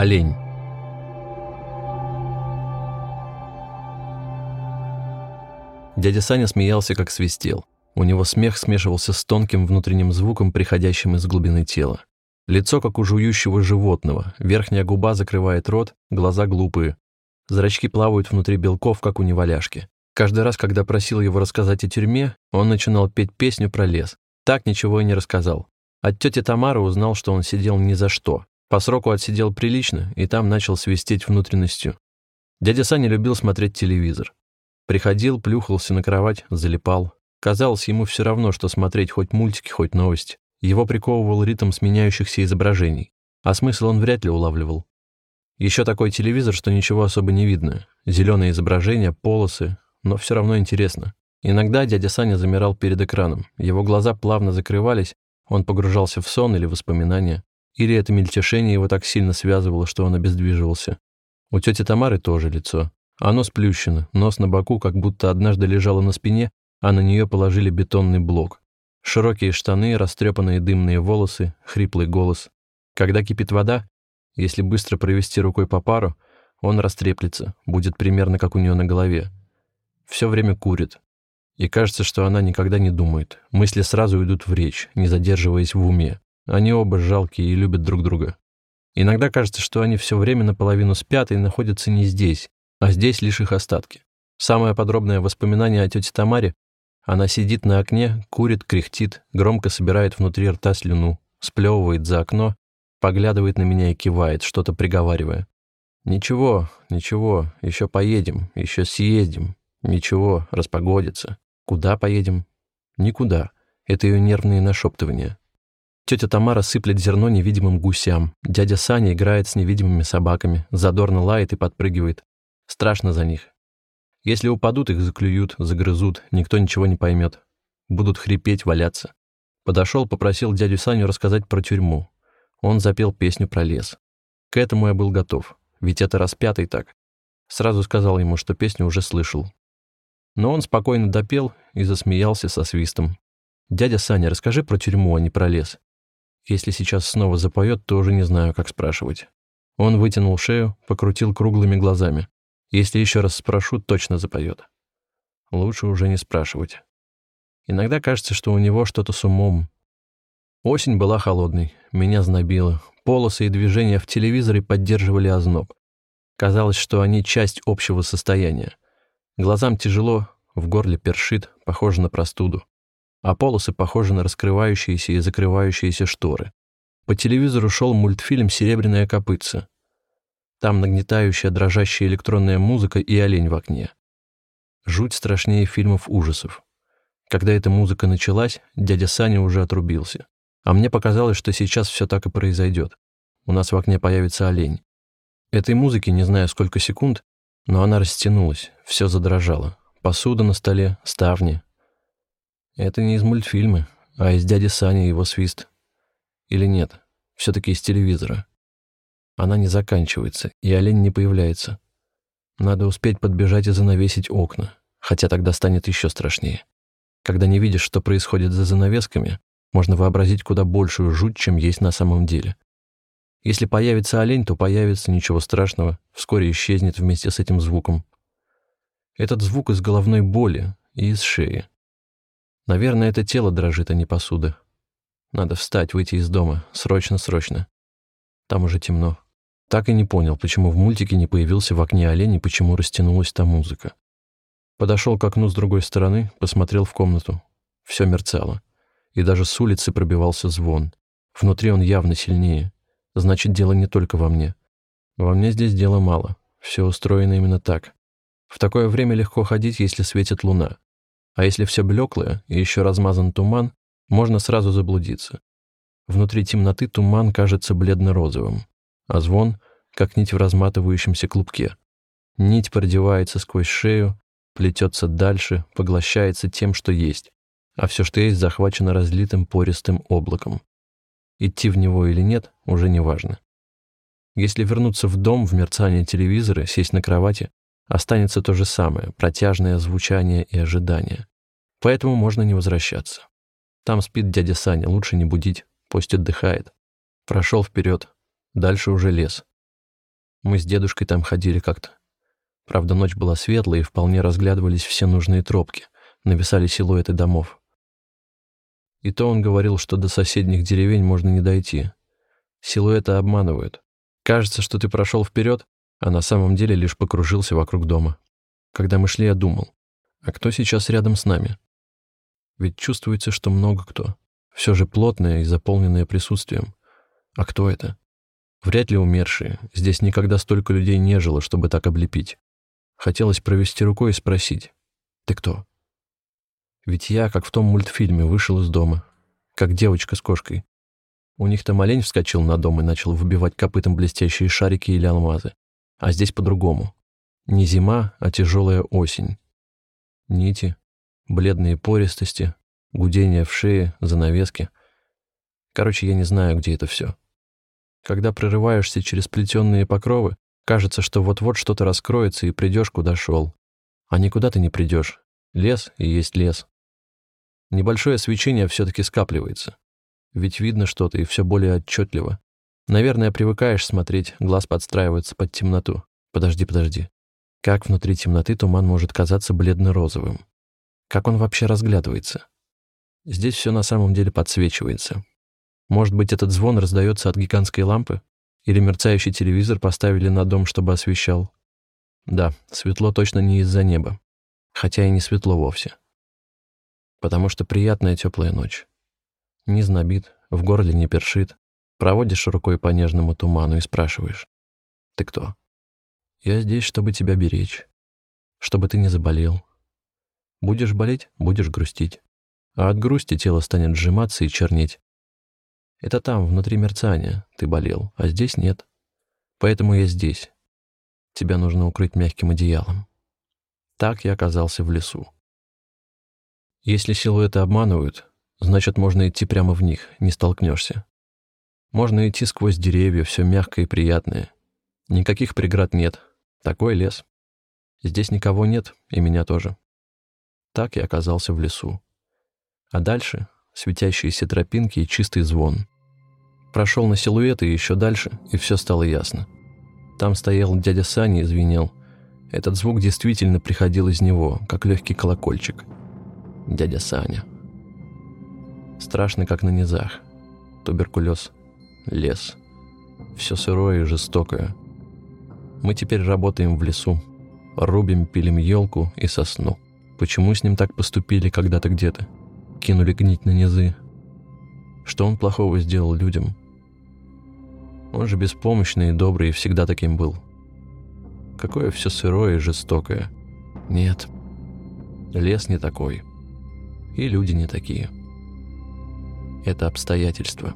Олень. Дядя Саня смеялся, как свистел. У него смех смешивался с тонким внутренним звуком, приходящим из глубины тела. Лицо, как у жующего животного, верхняя губа закрывает рот, глаза глупые. Зрачки плавают внутри белков, как у неваляшки. Каждый раз, когда просил его рассказать о тюрьме, он начинал петь песню про лес. Так ничего и не рассказал. От тети Тамары узнал, что он сидел ни за что. По сроку отсидел прилично, и там начал свистеть внутренностью. Дядя Саня любил смотреть телевизор. Приходил, плюхался на кровать, залипал. Казалось, ему все равно, что смотреть хоть мультики, хоть новости. Его приковывал ритм сменяющихся изображений, а смысл он вряд ли улавливал. Еще такой телевизор, что ничего особо не видно. Зеленые изображения, полосы, но все равно интересно. Иногда дядя Саня замирал перед экраном. Его глаза плавно закрывались, он погружался в сон или воспоминания. Или это мельтешение его так сильно связывало, что он обездвиживался. У тети Тамары тоже лицо. Оно сплющено, нос на боку, как будто однажды лежало на спине, а на нее положили бетонный блок. Широкие штаны, растрепанные дымные волосы, хриплый голос. Когда кипит вода, если быстро провести рукой по пару, он растреплется, будет примерно как у нее на голове. Все время курит. И кажется, что она никогда не думает. Мысли сразу идут в речь, не задерживаясь в уме. Они оба жалкие и любят друг друга. Иногда кажется, что они все время наполовину спят и находятся не здесь, а здесь лишь их остатки. Самое подробное воспоминание о тете Тамаре она сидит на окне, курит, кряхтит, громко собирает внутри рта слюну, сплевывает за окно, поглядывает на меня и кивает, что-то приговаривая. «Ничего, ничего, еще поедем, еще съездим. Ничего, распогодится. Куда поедем?» «Никуда». Это ее нервные нашептывания. Тетя Тамара сыплет зерно невидимым гусям. Дядя Саня играет с невидимыми собаками, задорно лает и подпрыгивает. Страшно за них. Если упадут, их заклюют, загрызут, никто ничего не поймет. Будут хрипеть, валяться. Подошел, попросил дядю Саню рассказать про тюрьму. Он запел песню про лес. К этому я был готов, ведь это распятый так. Сразу сказал ему, что песню уже слышал. Но он спокойно допел и засмеялся со свистом. «Дядя Саня, расскажи про тюрьму, а не про лес. Если сейчас снова запоет, то уже не знаю, как спрашивать». Он вытянул шею, покрутил круглыми глазами. Если еще раз спрошу, точно запоет. Лучше уже не спрашивать. Иногда кажется, что у него что-то с умом. Осень была холодной, меня знобило. Полосы и движения в телевизоре поддерживали озноб. Казалось, что они часть общего состояния. Глазам тяжело, в горле першит, похоже на простуду. А полосы похожи на раскрывающиеся и закрывающиеся шторы. По телевизору шел мультфильм «Серебряная копытца». Там нагнетающая дрожащая электронная музыка и олень в окне. Жуть страшнее фильмов ужасов. Когда эта музыка началась, дядя Саня уже отрубился. А мне показалось, что сейчас все так и произойдет. У нас в окне появится олень. Этой музыки не знаю сколько секунд, но она растянулась, все задрожало. Посуда на столе, ставни. Это не из мультфильма, а из дяди Сани его свист. Или нет, все-таки из телевизора. Она не заканчивается, и олень не появляется. Надо успеть подбежать и занавесить окна, хотя тогда станет еще страшнее. Когда не видишь, что происходит за занавесками, можно вообразить куда большую жуть, чем есть на самом деле. Если появится олень, то появится, ничего страшного, вскоре исчезнет вместе с этим звуком. Этот звук из головной боли и из шеи. Наверное, это тело дрожит, а не посуда. Надо встать, выйти из дома. Срочно, срочно. Там уже темно. Так и не понял, почему в мультике не появился в окне олень и почему растянулась та музыка. Подошел к окну с другой стороны, посмотрел в комнату. Все мерцало. И даже с улицы пробивался звон. Внутри он явно сильнее. Значит, дело не только во мне. Во мне здесь дела мало. Все устроено именно так. В такое время легко ходить, если светит луна. А если все блеклое и еще размазан туман, можно сразу заблудиться. Внутри темноты туман кажется бледно-розовым а звон, как нить в разматывающемся клубке. Нить продевается сквозь шею, плетется дальше, поглощается тем, что есть, а все, что есть, захвачено разлитым пористым облаком. Идти в него или нет, уже не важно. Если вернуться в дом, в мерцание телевизора, сесть на кровати, останется то же самое, протяжное звучание и ожидание. Поэтому можно не возвращаться. Там спит дядя Саня, лучше не будить, пусть отдыхает. Прошел вперед, Дальше уже лес. Мы с дедушкой там ходили как-то. Правда, ночь была светлая, и вполне разглядывались все нужные тропки, нависали силуэты домов. И то он говорил, что до соседних деревень можно не дойти. Силуэты обманывают. Кажется, что ты прошел вперед, а на самом деле лишь покружился вокруг дома. Когда мы шли, я думал, а кто сейчас рядом с нами? Ведь чувствуется, что много кто. Все же плотное и заполненное присутствием. А кто это? Вряд ли умершие. Здесь никогда столько людей не жило, чтобы так облепить. Хотелось провести рукой и спросить. «Ты кто?» Ведь я, как в том мультфильме, вышел из дома. Как девочка с кошкой. У них там олень вскочил на дом и начал выбивать копытом блестящие шарики или алмазы. А здесь по-другому. Не зима, а тяжелая осень. Нити, бледные пористости, гудение в шее, занавески. Короче, я не знаю, где это все. Когда прорываешься через плетенные покровы, кажется, что вот-вот что-то раскроется и придешь, куда шел. А никуда ты не придешь. Лес и есть лес. Небольшое свечение все-таки скапливается. Ведь видно что-то и все более отчетливо. Наверное, привыкаешь смотреть, глаз подстраивается под темноту. Подожди, подожди. Как внутри темноты туман может казаться бледно-розовым? Как он вообще разглядывается? Здесь все на самом деле подсвечивается. Может быть, этот звон раздается от гигантской лампы? Или мерцающий телевизор поставили на дом, чтобы освещал? Да, светло точно не из-за неба. Хотя и не светло вовсе. Потому что приятная теплая ночь. Не знобит, в горле не першит. Проводишь рукой по нежному туману и спрашиваешь. Ты кто? Я здесь, чтобы тебя беречь. Чтобы ты не заболел, Будешь болеть — будешь грустить. А от грусти тело станет сжиматься и чернеть. Это там, внутри мерцания, ты болел, а здесь нет. Поэтому я здесь. Тебя нужно укрыть мягким одеялом. Так я оказался в лесу. Если силуэты обманывают, значит, можно идти прямо в них, не столкнешься. Можно идти сквозь деревья, все мягкое и приятное. Никаких преград нет. Такой лес. Здесь никого нет, и меня тоже. Так я оказался в лесу. А дальше — светящиеся тропинки и чистый звон. Прошел на силуэты и еще дальше, и все стало ясно. Там стоял дядя Саня и звенел. Этот звук действительно приходил из него, как легкий колокольчик. Дядя Саня. Страшно, как на низах. Туберкулез. Лес. Все сырое и жестокое. Мы теперь работаем в лесу. Рубим, пилим елку и сосну. Почему с ним так поступили когда-то где-то? Кинули гнить на низы. Что он плохого сделал людям? Он же беспомощный и добрый и всегда таким был. Какое все сырое и жестокое. Нет, лес не такой. И люди не такие. Это обстоятельства.